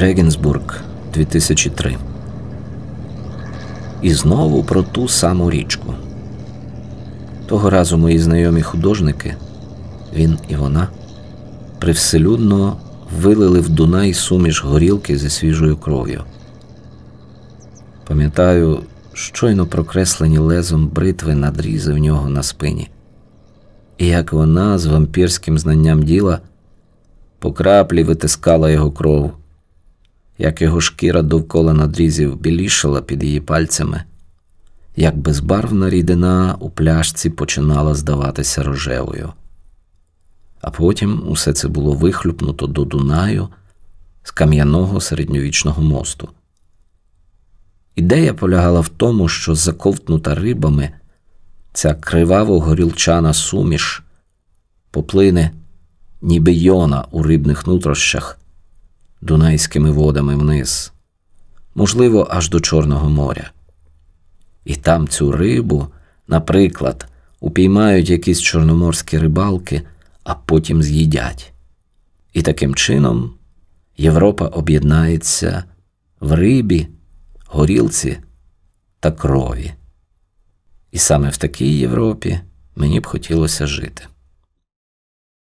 Регенсбург, 2003. І знову про ту саму річку. Того разу мої знайомі художники, він і вона, привселюдно вилили в Дунай суміш горілки зі свіжою кров'ю. Пам'ятаю, щойно прокреслені лезом бритви надрізи в нього на спині, і як вона з вампірським знанням діла по краплі витискала його кров, як його шкіра довкола надрізів білішала під її пальцями, як безбарвна рідина у пляшці починала здаватися рожевою. А потім усе це було вихлюпнуто до Дунаю з кам'яного середньовічного мосту. Ідея полягала в тому, що заковтнута рибами ця криваво горілчана суміш поплине, ніби йона у рибних нутрощах, дунайськими водами вниз, можливо, аж до Чорного моря. І там цю рибу, наприклад, упіймають якісь чорноморські рибалки, а потім з'їдять. І таким чином Європа об'єднається в рибі горілці та крові. І саме в такій Європі мені б хотілося жити.